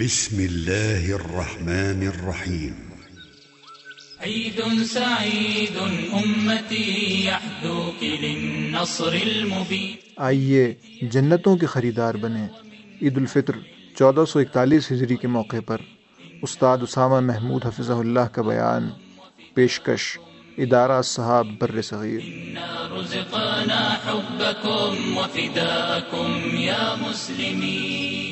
بسم الله الرحمن الرحيم عيد سعيد أمتي يحدوك للنصر المبين آئیے جنتوں کے خریدار بنیں۔ عید الفطر چودہ سو اکتالیس ہجری کے موقع پر استاد اسامہ محمود حفظہ اللہ کا بیان پیشکش ادارہ صحاب بر صغیر۔ رزقنا حبكم وفداءكم يا مسلمين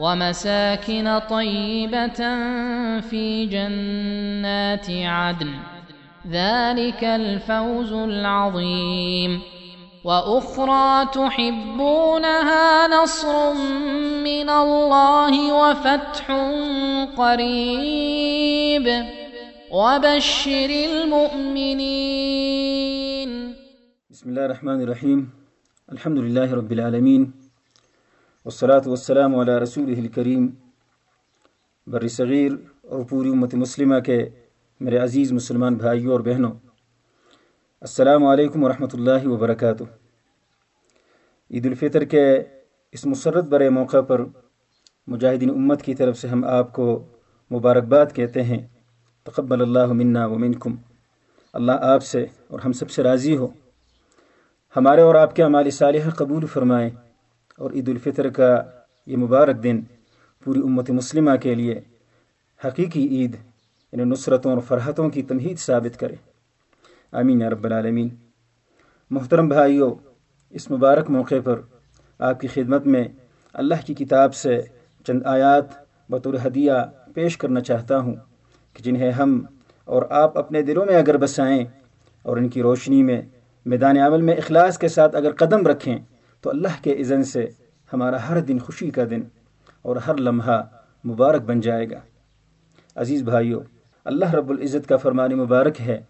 ومساكن طيبة في جنات عدن. ذلك الفوز العظيم. وأخرى تحبونها نصر من الله وفتح قريب. وبشر المؤمنين. بسم الله الرحمن الرحيم. الحمد لله رب العالمين. والصلاة والسلام على رسوله الكريم. بر صغیر اور پوری امت مسلمہ کے میرے عزیز مسلمان بھائیوں اور بہنوں، السلام علیکم ورحمۃ اللہ وبرکاتہ۔ عید الفطر کے اس مسرت برے موقع پر مجاہدین امت کی طرف سے ہم آپ کو مبارکباد کہتے ہیں۔ تقبل اللہ منا و منکم۔ اللہ آپ سے اور ہم سب سے راضی ہو۔ ہمارے اور آپ کے اعمال صالحہ قبول فرمائے۔ اور عید الفطر کا یہ مبارک دن پوری امت مسلمہ کے لیے حقیقی عید انہیں نصرتوں اور فرحتوں کی تمہید ثابت کرے۔ آمین یا رب العالمین۔ محترم بھائیوں اس مبارک موقع پر آپ کی خدمت میں اللہ کی کتاب سے چند آیات بطور ہدیہ پیش کرنا چاہتا ہوں کہ جنہیں ہم اور آپ اپنے دلوں میں اگر بسائیں اور ان کی روشنی میں میدان عمل میں اخلاص کے ساتھ اگر قدم رکھیں تو اللہ کے اذن سے ہمارا ہر دن خوشی کا دن اور ہر لمحہ مبارک بن جائے گا۔ عزیز بھائیوں اللہ رب العزت کا فرمان مبارک ہے۔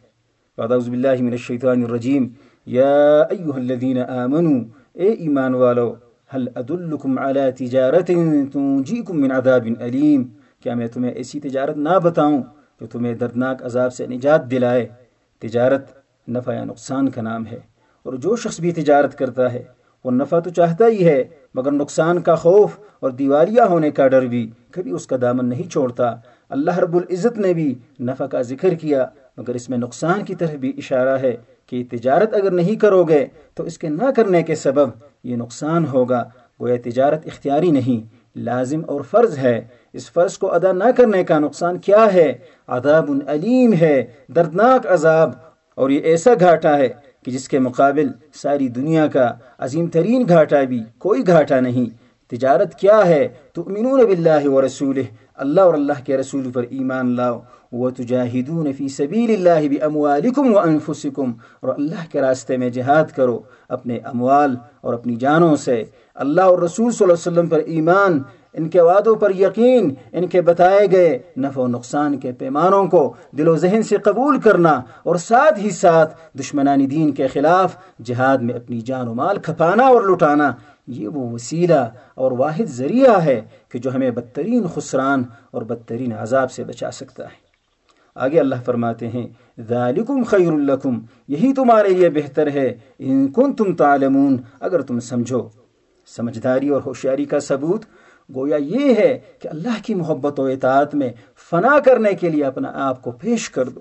اعوذ باللہ من الشیطان الرجیم۔ یا ایہا الذین آمنوا، اے ایمان والو، هل ادلکم علی تجارت تنجیکم من عذاب علیم کیا میں تمہیں ایسی تجارت نہ بتاؤں جو تمہیں دردناک عذاب سے نجات دلائے؟ تجارت نفع یا نقصان کا نام ہے اور جو شخص بھی تجارت کرتا ہے وہ نفع تو چاہتا ہی ہے، مگر نقصان کا خوف اور دیوالیہ ہونے کا ڈر بھی کبھی اس کا دامن نہیں چھوڑتا۔ اللہ رب العزت نے بھی نفع کا ذکر کیا، مگر اس میں نقصان کی طرف بھی اشارہ ہے کہ تجارت اگر نہیں کرو گے تو اس کے نہ کرنے کے سبب یہ نقصان ہوگا۔ گویا تجارت اختیاری نہیں، لازم اور فرض ہے۔ اس فرض کو ادا نہ کرنے کا نقصان کیا ہے؟ عذاب علیم ہے، دردناک عذاب اور یہ ایسا گھاٹا ہے کہ جس کے مقابل ساری دنیا کا عظیم ترین گھاٹا بھی کوئی گھاٹا نہیں۔ تجارت کیا ہے؟ تؤمنون باللہ و رسول اللہ اور اللہ کے رسول پر ایمان لاؤ۔ وہ تجاہدون فی سبیل اللہ باموالکم و انفسکم اور اللہ کے راستے میں جہاد کرو۔ اپنے اموال اور اپنی جانوں سے۔ اللہ اور رسول صلی اللہ علیہ وسلم پر ایمان ان کے وعدوں پر یقین ان کے بتائے گئے نفع و نقصان کے پیمانوں کو دل و ذہن سے قبول کرنا اور ساتھ ہی ساتھ دشمنان دین کے خلاف جہاد میں اپنی جان و مال کھپانا اور لٹانا یہ وہ وسیلہ اور واحد ذریعہ ہے کہ جو ہمیں بدترین خسران اور بدترین عذاب سے بچا سکتا ہے۔ آگے اللہ فرماتے ہیں، ذالکم خیر لکم، یہی تمہارے لیے بہتر ہے۔ ان کنتم تعلمون، اگر تم سمجھو، سمجھداری اور ہوشیاری کا ثبوت گویا یہ ہے کہ اللہ کی محبت و اطاعت میں فنا کرنے کے لیے اپنا آپ کو پیش کر دو۔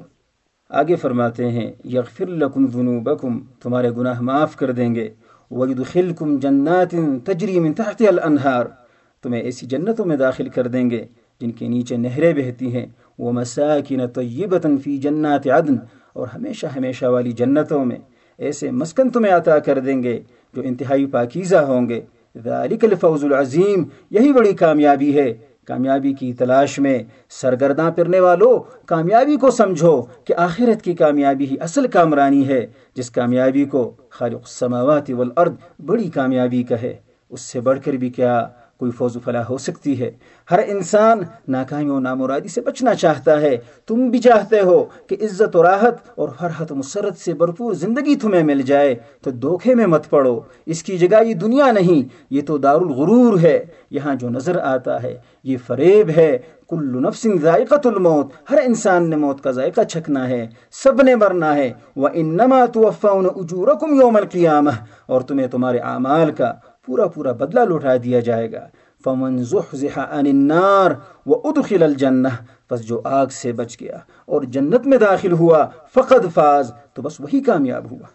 آگے فرماتے ہیں، یغفر لکم ذنوبکم، تمہارے گناہ معاف کر دیں گے۔ وَيُدْخِلْكُمْ جَنَّاتٍ تَجْرِي مِن تَحْتِهَا الْأَنْهَارِ۔ تمہیں ایسی جنتوں میں داخل کر دیں گے جن کے نیچے نہریں بہتی ہیں۔ وَمَسَاكِنَ طَيِّبَةً فِي جَنَّاتِ عَدْن۔ اور ہمیشہ ہمیشہ والی جنتوں میں ایسے مسکن تمہیں عطا کر دیں گے جو انتہائی پاکیزہ ہوں گے۔ ذالک الفوز العظیم، یہی بڑی کامیابی ہے۔ کامیابی کی تلاش میں سرگرداں پھرنے والوں کامیابی کو سمجھو کہ آخرت کی کامیابی ہی اصل کامرانی ہے۔ جس کامیابی کو خالق السماوات والارض بڑی کامیابی کا ہے اس سے بڑھ کر بھی کیا کوئی فوز و فلاح ہو سکتی ہے۔ ہر انسان ناکامی و نامرادی سے بچنا چاہتا ہے۔ تم بھی چاہتے ہو کہ عزت و راحت اور فرحت و مسرت سے بھرپور زندگی تمہیں مل جائے۔ تو دھوکے میں مت پڑو۔ اس کی جگہ یہ دنیا نہیں، یہ تو دار الغرور ہے۔ یہاں جو نظر آتا ہے، یہ فریب ہے۔ کل نفس ذائقت الموت۔ ہر انسان نے موت کا ذائقہ چھکنا ہے، سب نے مرنا ہے۔ وَإِنَّمَا تُوَفَّوْنَ أُجُورَكُمْ يَوْمَ الْقِيَامَةِ۔ اور تمہیں تمہارے اعمال کا پورا پورا بدلہ لوٹا دیا جائے گا۔ فمن زحزح عن النار وادخل الجنہ پس جو آگ سے بچ گیا اور جنت میں داخل ہوا، فقد فاز تو بس وہی کامیاب ہوا۔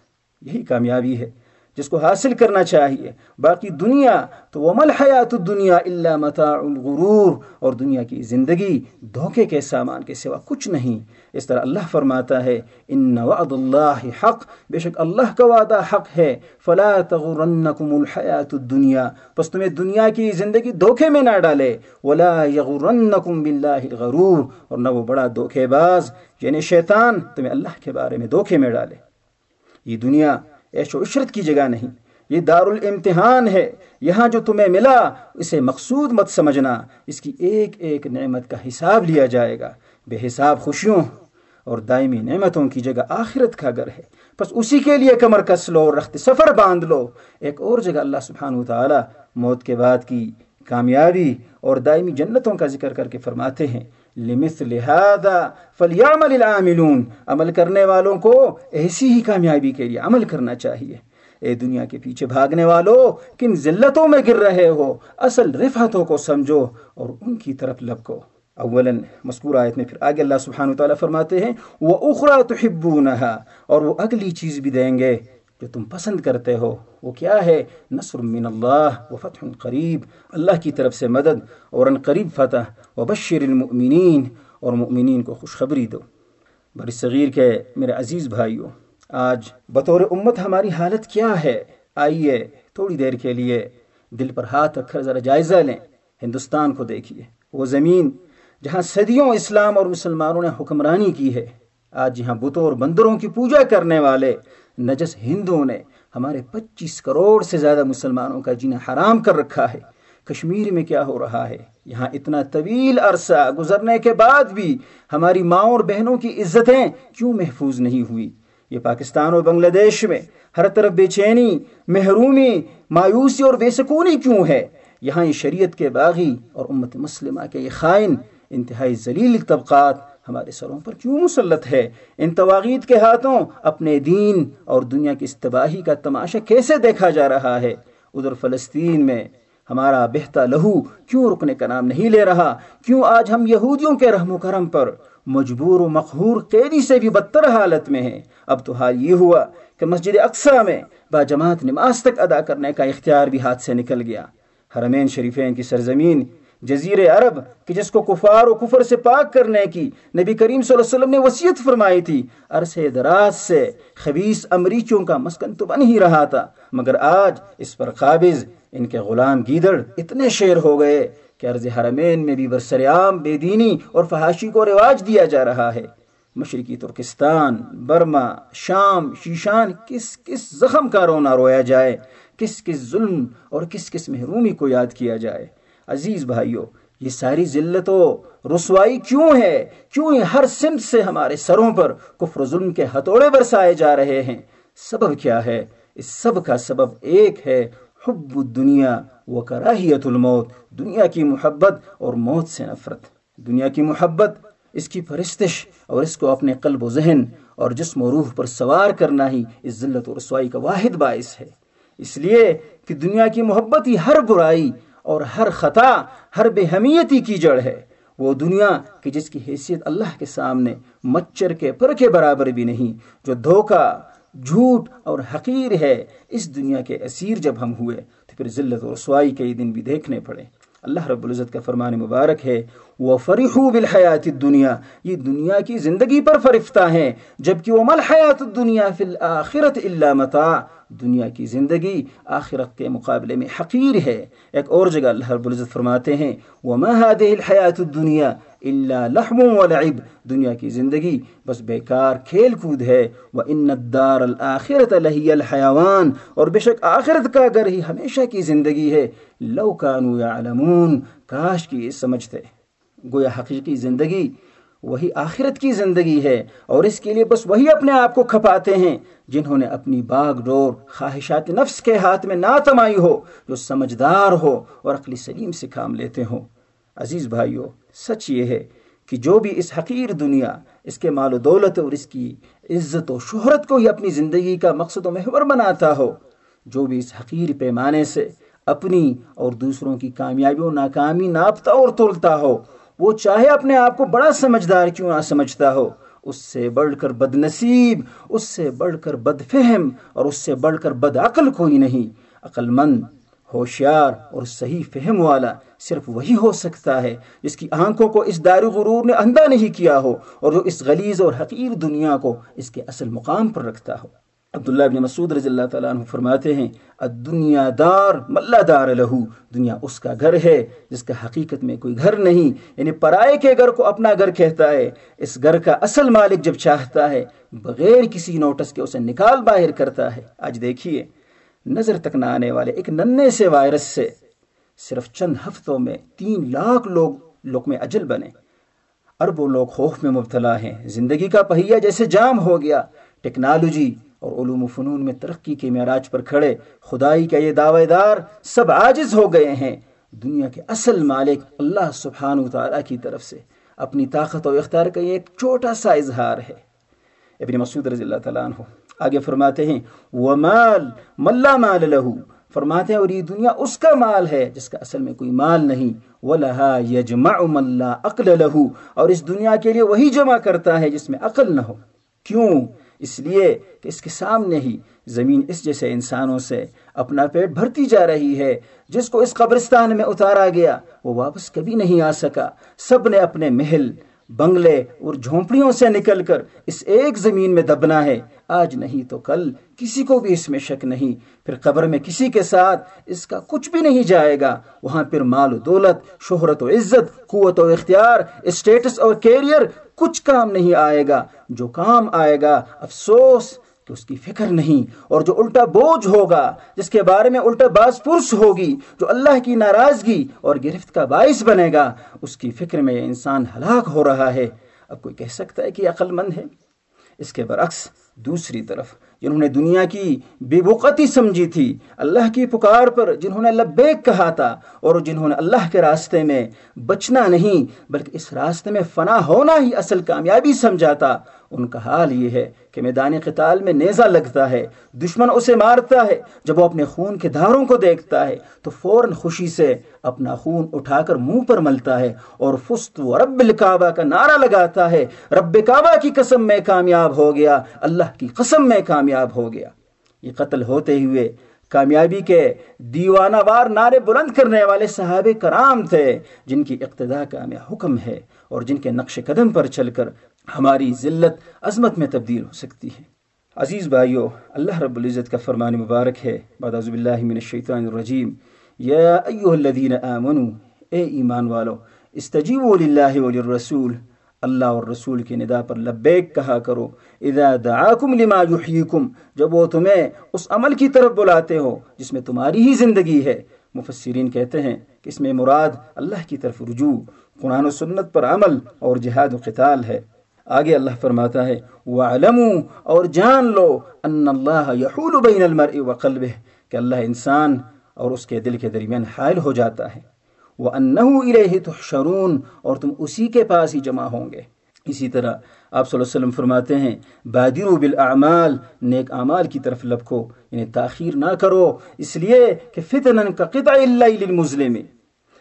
یہی کامیابی ہے۔ جس کو حاصل کرنا چاہیے۔ باقی دنیا تو ومل حیات الدنیا الا متاع الغرور۔ اور دنیا کی زندگی دھوکے کے سامان کے سوا کچھ نہیں۔ اس طرح اللہ فرماتا ہے، ان وعد اللہ حق بے شک اللہ کا وعدہ حق ہے۔ فلا تغرنکم الحیات الدنیا۔ پس تمہیں دنیا کی زندگی دھوکے میں نہ ڈالے۔ ولا یغرنکم باللہ الغرور۔ اور نہ وہ بڑا دھوکے باز یعنی شیطان، تمہیں اللہ کے بارے میں دھوکے میں ڈالے۔ یہ دنیا عیش و عشرت کی جگہ نہیں۔ یہ دار الامتحان ہے۔ یہاں جو تمہیں ملا، اسے مقصود مت سمجھنا۔ اس کی ایک ایک نعمت کا حساب لیا جائے گا۔ بے حساب خوشیوں اور دائمی نعمتوں کی جگہ آخرت کا گھر ہے۔ بس اسی کے لیے کمر کس لو اور رخت سفر باندھ لو۔ ایک اور جگہ اللہ سبحانہ تعالی موت کے بعد کی کامیابی اور دائمی جنتوں کا ذکر کر کے فرماتے ہیں۔ لمثل هذا فليعمل العاملون. عمل کرنے والوں کو ایسی ہی کامیابی کے لیے عمل کرنا چاہیے۔ اے دنیا کے پیچھے بھاگنے والوں کن ذلتوں میں گر رہے ہو؟ اصل رفعتوں کو سمجھو اور ان کی طرف لپکو۔ اولا مذکور آیت میں پھر آگے اللہ سبحانہ وتعالی فرماتے ہیں، وَأُخْرَى تُحِبُّونَهَا۔ اور وہ اگلی چیز بھی دیں گے جو تم پسند کرتے ہو۔ وہ کیا ہے؟ نصر من اللہ و فتح قریب۔ اللہ کی طرف سے مدد اور ان قریب فتح۔ و بشر المؤمنین اور مؤمنین کو خوشخبری دو۔ بر صغیر کے میرے عزیز بھائیوں آج بطور امت ہماری حالت کیا ہے؟ آئیے تھوڑی دیر کے لیے دل پر ہاتھ رکھ کر ذرا جائزہ لیں۔ ہندوستان کو دیکھیے۔ وہ زمین جہاں صدیوں اسلام اور مسلمانوں نے حکمرانی کی ہے، آج یہاں بتوں اور بندروں کی پوجا کرنے والے نجس ہندوؤں نے ہمارے پچیس کروڑ سے زیادہ مسلمانوں کا جینا حرام کر رکھا ہے۔ کشمیر میں کیا ہو رہا ہے؟ یہاں اتنا طویل عرصہ گزرنے کے بعد بھی ہماری ماں اور بہنوں کی عزتیں کیوں محفوظ نہیں ہوئی؟ یہ پاکستان اور بنگلہ دیش میں ہر طرف بے چینی، محرومی، مایوسی اور بے سکونی کیوں ہے؟ یہاں یہ شریعت کے باغی اور امت مسلمہ کے یہ خائن، انتہائی ذلیل طبقات ہمارے سروں پر کیوں مسلط ہے؟ ان تواغیت کے ہاتھوں اپنے دین اور دنیا کی استباہی کا تماشا کیسے دیکھا جا رہا ہے؟ ادھر فلسطین میں ہمارا بہتا لہو کیوں رکنے کا نام نہیں لے رہا؟ کیوں آج ہم یہودیوں کے رحم و کرم پر مجبور و مقہور قیدی سے بھی بدتر حالت میں ہیں؟ اب تو حال یہ ہوا کہ مسجد اقسا میں با جماعت نماز تک ادا کرنے کا اختیار بھی ہاتھ سے نکل گیا۔ حرمین شریفین کی سرزمین جزیر عرب کہ جس کو کفار و کفر سے پاک کرنے کی نبی کریم صلی اللہ علیہ وسلم نے وصیت فرمائی تھی عرصے دراز سے خبیص امریکیوں کا مسکن تو بن ہی رہا تھا، مگر آج اس پر قابض، ان کے غلام گیدڑ اتنے شیر ہو گئے کہ عرض حرمین میں بھی برسریام بے دینی اور فحاشی کو رواج دیا جا رہا ہے۔ مشرقی ترکستان، برما، شام، شیشان، کس کس زخم کا رونا رویا جائے، کس کس ظلم اور کس کس محرومی کو یاد کیا جائے۔ عزیز بھائیوں یہ ساری ذلت و رسوائی کیوں ہے؟ کیوں یہ ہر سمت سے ہمارے سروں پر کفر ظلم کے ہتھوڑے برسائے جا رہے ہیں؟ سبب کیا ہے؟ اس سب کا سبب ایک ہے حب الدنیا و کراہیت الموت، دنیا کی محبت اور موت سے نفرت۔ دنیا کی محبت، اس کی پرستش اور اس کو اپنے قلب و ذہن اور جسم و روح پر سوار کرنا ہی اس ذلت و رسوائی کا واحد باعث ہے۔ اس لیے کہ دنیا کی محبت ہی ہر برائی اور ہر خطا، ہر بے حمیتی کی جڑ ہے۔ وہ دنیا کہ جس کی حیثیت اللہ کے سامنے مچر کے پر کے برابر بھی نہیں، جو دھوکا جھوٹ اور حقیر ہے، اس دنیا کے اسیر جب ہم ہوئے، تو پھر ذلت و رسوائی کے یہ دن بھی دیکھنے پڑے۔ اللہ رب العزت کا فرمان مبارک ہے وہ فرحو بالحیات دنیا یہ دنیا کی زندگی پر فرفتہ ہیں، جبکہ وہ مل حیات دنیا فی الآخرت اللہ دنیا کی زندگی آخرت کے مقابلے میں حقیر ہے۔ ایک اور جگہ اللہ رب العزت فرماتے ہیں، وَمَا هَذِهِ الْحَيَاةُ الدُّنْيَا إِلَّا لَحْمٌ وَلَعِبٌ۔ دنیا کی زندگی بس بیکار کھیل کود ہے۔ وَإِنَّ الدَّارَ الْآخِرَةَ لَهِيَ الْحَيَوَانِ۔ اور بے شک آخرت کا گھر ہی ہمیشہ کی زندگی ہے۔ لو كانوا يعلمون۔ کاش کی یہ سمجھتے۔ گویا حقیقی زندگی وہی آخرت کی زندگی ہے اور اس کے لیے بس وہی اپنے آپ کو کھپاتے ہیں جنہوں نے اپنی باغ ڈور خواہشات نفس کے ہاتھ میں نہ تمائی ہو، جو سمجھدار ہو اور عقلی سلیم سے کام لیتے ہوں۔ عزیز بھائیو، سچ یہ ہے کہ جو بھی اس حقیر دنیا، اس کے مال و دولت اور اس کی عزت و شہرت کو ہی اپنی زندگی کا مقصد و محور بناتا ہو، جو بھی اس حقیر پیمانے سے اپنی اور دوسروں کی کامیابی و ناکامی ناپتا اور تولتا ہو وہ چاہے اپنے آپ کو بڑا سمجھدار کیوں نہ سمجھتا ہو، اس سے بڑھ کر بد نصیب اس سے بڑھ کر بد فہم اور اس سے بڑھ کر بد عقل کوئی نہیں۔ عقل مند ہوشیار اور صحیح فہم والا صرف وہی ہو سکتا ہے جس کی آنکھوں کو اس دار غرور نے اندھا نہیں کیا ہو اور جو اس غلیظ اور حقیر دنیا کو اس کے اصل مقام پر رکھتا ہو۔ عبداللہ ابن مسعود رضی اللہ تعالیٰ عنہ فرماتے ہیں، الدنیا دار ملا دار لہو، دنیا اس کا گھر ہے جس کا حقیقت میں کوئی گھر نہیں یعنی پرائے کے گھر کو اپنا گھر کہتا ہے، اس گھر کا اصل مالک جب چاہتا ہے، بغیر کسی نوٹس کے اسے نکال باہر کرتا ہے۔ آج دیکھیے، نظر تک نہ آنے والے ایک ننے سے وائرس سے صرف چند ہفتوں میں تین لاکھ لوگ لوگ میں اجل بنے۔ اربوں لوگ خوف میں مبتلا ہیں۔ زندگی کا پہیہ جیسے جام ہو گیا۔ ٹیکنالوجی اور علوم و فنون میں ترقی کے معراج پر کھڑے خدائی کا یہ دعوے دار سب عاجز ہو گئے ہیں۔ دنیا کے اصل مالک اللہ سبحانہ و تعالیٰ کی طرف سے اپنی طاقت و اختیار کا یہ ایک چھوٹا سا اظہار ہے۔ ابن مسعود رضی اللہ تعالیٰ عنہ آگے فرماتے ہیں، ومال ملا مال لہو فرماتے ہیں، اور یہ دنیا اس کا مال ہے جس کا اصل میں کوئی مال نہیں۔ وَلَهَا يَجْمَعُ مَن لَا عَقْلَ لَهُ۔ اور اس دنیا کے لیے وہی جمع کرتا ہے جس میں عقل نہ ہو۔ کیوں؟ اس لیے کہ اس کے سامنے ہی زمین اس جیسے انسانوں سے اپنا پیٹ بھرتی جا رہی ہے، جس کو اس قبرستان میں اتارا گیا، وہ واپس کبھی نہیں آ سکا۔ سب نے اپنے محل بنگلے اور جھونپڑیوں سے نکل کر اس ایک زمین میں دبنا ہے۔ آج نہیں تو کل۔ کسی کو بھی اس میں شک نہیں۔ پھر قبر میں کسی کے ساتھ اس کا کچھ بھی نہیں جائے گا۔ وہاں پھر مال و دولت، شہرت و عزت، قوت و اختیار اسٹیٹس اور کیریئر کچھ کام نہیں آئے گا۔ جو کام آئے گا، افسوس کہ اس کی فکر نہیں اور جو الٹا بوجھ ہوگا، جس کے بارے میں الٹا باز پرس ہوگی، جو اللہ کی ناراضگی اور گرفت کا باعث بنے گا، اس کی فکر میں یہ انسان ہلاک ہو رہا ہے۔ اب کوئی کہہ سکتا ہے کہ عقل مند ہے؟ اس کے برعکس، دوسری طرف، جنہوں نے دنیا کی بے وقتی سمجھی تھی، اللہ کی پکار پر جنہوں نے لبیک کہا تھا اور جنہوں نے اللہ کے راستے میں بچنا نہیں، بلکہ اس راستے میں فنا ہونا ہی اصل کامیابی سمجھا تھا۔ ان کا حال یہ ہے کہ میدان قتال میں نیزہ لگتا ہے، دشمن اسے مارتا ہے، جب وہ اپنے خون کے دھاروں کو دیکھتا ہے، تو فوراً خوشی سے اپنا خون اٹھا کر منہ پر ملتا ہے اور فست و رب الکعبہ کا نعرہ لگاتا ہے، رب کعبہ کی قسم میں کامیاب ہو گیا، اللہ کی قسم میں کامیاب ہو گیا۔ یہ قتل ہوتے ہوئے کامیابی کے دیوانہ وار نعرے بلند کرنے والے صحابہ کرام تھے، جن کی اقتداء کا ہمیں حکم ہے اور جن کے نقش قدم پر چل کر ہماری ذلت عظمت میں تبدیل ہو سکتی ہے۔ عزیز بھائیو، اللہ رب العزت کا فرمان مبارک ہے۔ بعد عزب اللہ من الشیطان الرجیم۔ یا ایوہ الذین آمنوا اے ایمان والو، استجیبوا للہ وللرسول۔ اللہ اور رسول کی ندا پر لبیک کہا کرو، اذا دعاکم لما یحییکم۔ جب وہ تمہیں اس عمل کی طرف بلاتے ہو، جس میں تمہاری ہی زندگی ہے۔ مفسرین کہتے ہیں کہ اس میں مراد اللہ کی طرف رجوع، قرآن و سنت پر عمل اور جہاد و قتال ہے۔ آگے اللہ فرماتا ہے، وَعْلَمُوا اور جان لو ان اللہ یحول بین المرء وقلبہ کہ اللہ انسان اور اس کے دل کے درمیان حائل ہو جاتا ہے۔ وَأَنَّهُ إِلَيْهِ تُحْشَرُونَ، اور تم اسی کے پاس ہی جمع ہوں گے۔ اسی طرح آپ صلی اللہ علیہ وسلم فرماتے ہیں بادروا بالاعمال نیک اعمال کی طرف لپکو یعنی تاخیر نہ کرو، اس لیے کہ فتنن کا قطع اللیل المظلم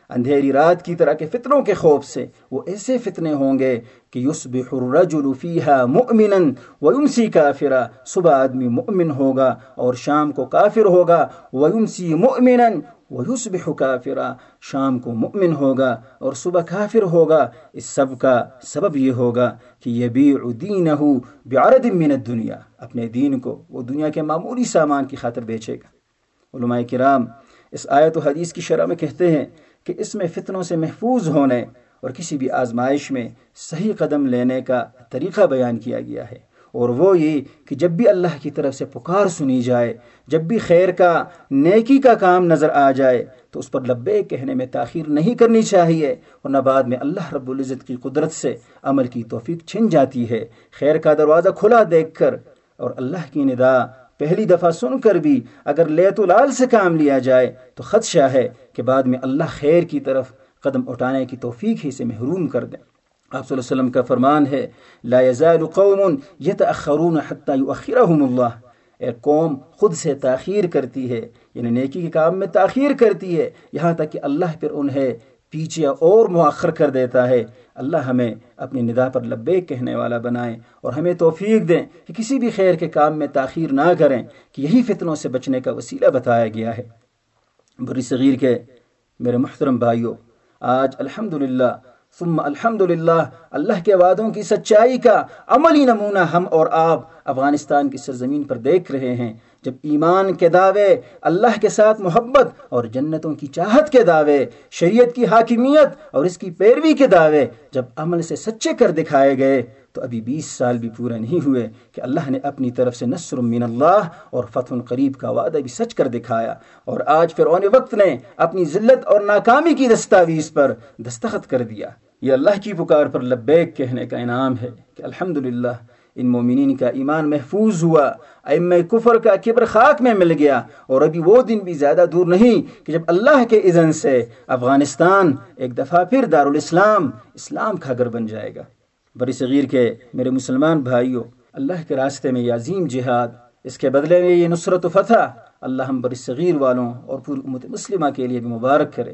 اندھیری رات کی طرح کے فتنوں کے خوف سے وہ ایسے فتنے ہوں گے کہ یصبح الرجل فیہا مؤمنا ویمسی کافرا، صبح آدمی مؤمن ہوگا اور شام کو کافر ہوگا، ویمسی مؤمنا ویصبح کافرا، شام کو مؤمن ہوگا اور صبح کافر ہوگا۔ اس سب کا سبب یہ ہوگا کہ یبیع دینہ بعرض من الدنیا، اپنے دین کو وہ دنیا کے معمولی سامان کی خاطر بیچے گا۔ علماء کرام اس آیت و حدیث کی شرح میں کہتے ہیں کہ اس میں فتنوں سے محفوظ ہونے اور کسی بھی آزمائش میں صحیح قدم لینے کا طریقہ بیان کیا گیا ہے۔ اور وہ یہ کہ جب بھی اللہ کی طرف سے پکار سنی جائے، جب بھی خیر کا، نیکی کا کام نظر آ جائے، تو اس پر لبے کہنے میں تاخیر نہیں کرنی چاہیے ورنہ بعد میں اللہ رب العزت کی قدرت سے عمل کی توفیق چھن جاتی ہے۔ خیر کا دروازہ کھلا دیکھ کر اور اللہ کی ندا پہلی دفعہ سن کر بھی اگر لیت لال سے کام لیا جائے تو خدشہ ہے کہ بعد میں اللہ خیر کی طرف قدم اٹھانے کی توفیق ہی سے محروم کر دیں۔ آپ صلی اللہ علیہ وسلم کا فرمان ہے، لا يزال قوم يتأخرون حتى يؤخرهم اللہ۔ ایک قوم، خود سے تاخیر کرتی ہے یعنی نیکی کے کام میں تاخیر کرتی ہے، یہاں تک کہ اللہ پھر انہیں پیچھے اور مؤخر کر دیتا ہے۔ اللہ ہمیں اپنی ندا پر لبے کہنے والا بنائیں اور ہمیں توفیق دیں کہ کسی بھی خیر کے کام میں تاخیر نہ کریں کہ یہی فتنوں سے بچنے کا وسیلہ بتایا گیا ہے۔ بری صغیر کے میرے محترم بھائیوں آج الحمدللہ ثم الحمدللہ، اللہ کے وعدوں کی سچائی کا عملی نمونہ ہم اور آپ افغانستان کی سرزمین پر دیکھ رہے ہیں۔ جب ایمان کے دعوے، اللہ کے ساتھ محبت اور جنتوں کی چاہت کے دعوے، شریعت کی حاکمیت اور اس کی پیروی کے دعوے جب عمل سے سچے کر دکھائے گئے تو ابھی بیس سال بھی پورے نہیں ہوئے کہ اللہ نے اپنی طرف سے نصر من اللہ اور فتح قریب کا وعدہ بھی سچ کر دکھایا۔ اور آج فرعون وقت نے اپنی ذلت اور ناکامی کی دستاویز پر دستخط کر دیا۔ یہ اللہ کی پکار پر لبیک کہنے کا انعام ہے کہ الحمدللہ ان مومنین کا ایمان محفوظ ہوا ام کفر کا کبر خاک میں مل گیا۔ اور ابھی وہ دن بھی زیادہ دور نہیں کہ جب اللہ کے اذن سے افغانستان ایک دفعہ پھر دارالاسلام اسلام کا گھر بن جائے گا۔ بری صغیر کے میرے مسلمان بھائیوں اللہ کے راستے میں یہ عظیم جہاد، اس کے بدلے میں یہ نصرت و فتح، اللہ ہم بری صغیر والوں اور پوری امت مسلمہ کے لیے بھی مبارک کرے۔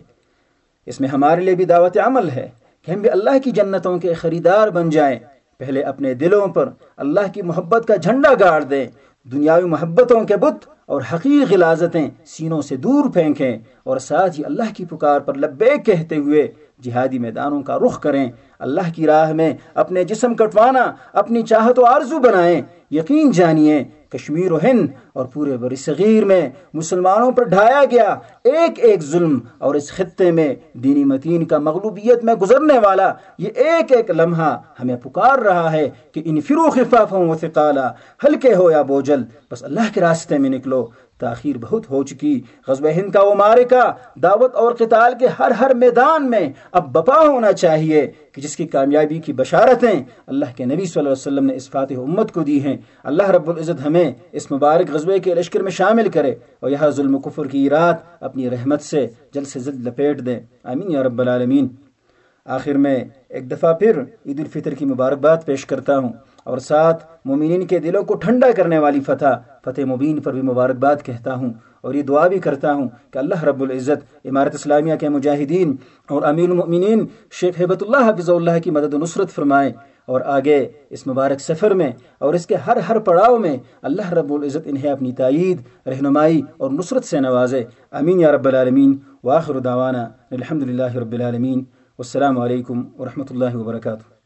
اس میں ہمارے لیے بھی دعوت عمل ہے کہ ہم بھی اللہ کی جنتوں کے خریدار بن جائیں۔ پہلے اپنے دلوں پر اللہ کی محبت کا جھنڈا گاڑ دیں۔ دنیاوی محبتوں کے بت اور حقیق غلازتیں سینوں سے دور پھینکیں اور ساتھ ہی اللہ کی پکار پر لبیک کہتے ہوئے جہادی میدانوں کا رخ کریں۔ اللہ کی راہ میں اپنے جسم کٹوانا، اپنی چاہت و آرزو بنائیں۔ یقین جانیے، کشمیر و ہند اور پورے بر صغیر میں مسلمانوں پر ڈھایا گیا ایک ایک ظلم اور اس خطے میں دینی متین کا مغلوبیت میں گزرنے والا یہ ایک ایک لمحہ ہمیں پکار رہا ہے کہ ان فرو خفاف و ثقالا، ہلکے ہو یا بوجل بس اللہ کے راستے میں نکلو۔ تاخیر بہت ہو چکی۔ غزب ہند کا وہ مارکا دعوت اور قتال کے ہر ہر میدان میں اب بپا ہونا چاہیے کہ جس کی کامیابی کی بشارتیں اللہ کے نبی صلی اللہ علیہ وسلم نے اس فاتح امت کو دی ہیں۔ اللہ رب العزت ہمیں اس مبارک غزبے کے لشکر میں شامل کرے اور یہ ظلم و کفر کی رات اپنی رحمت سے جلد سے جلد لپیٹ دے۔ آمین یا رب العالمین۔ آخر میں ایک دفعہ پھر عید الفطر کی مبارکباد پیش کرتا ہوں۔ اور ساتھ مومنین کے دلوں کو ٹھنڈا کرنے والی فتح فتح مبین پر بھی مبارکباد کہتا ہوں اور یہ دعا بھی کرتا ہوں کہ اللہ رب العزت عمارت اسلامیہ کے مجاہدین اور امین المؤمنین شیخ حبت اللہ حفظ اللہ کی مدد و نصرت فرمائے اور آگے اس مبارک سفر میں اور اس کے ہر ہر پڑاؤ میں اللہ رب العزت انہیں اپنی تائید، رہنمائی اور نصرت سے نوازے۔ امین یا رب العالمین۔ واخر دعوانا الحمد رب العالمین۔ والسلام علیکم ورحمۃ اللہ وبرکاتہ۔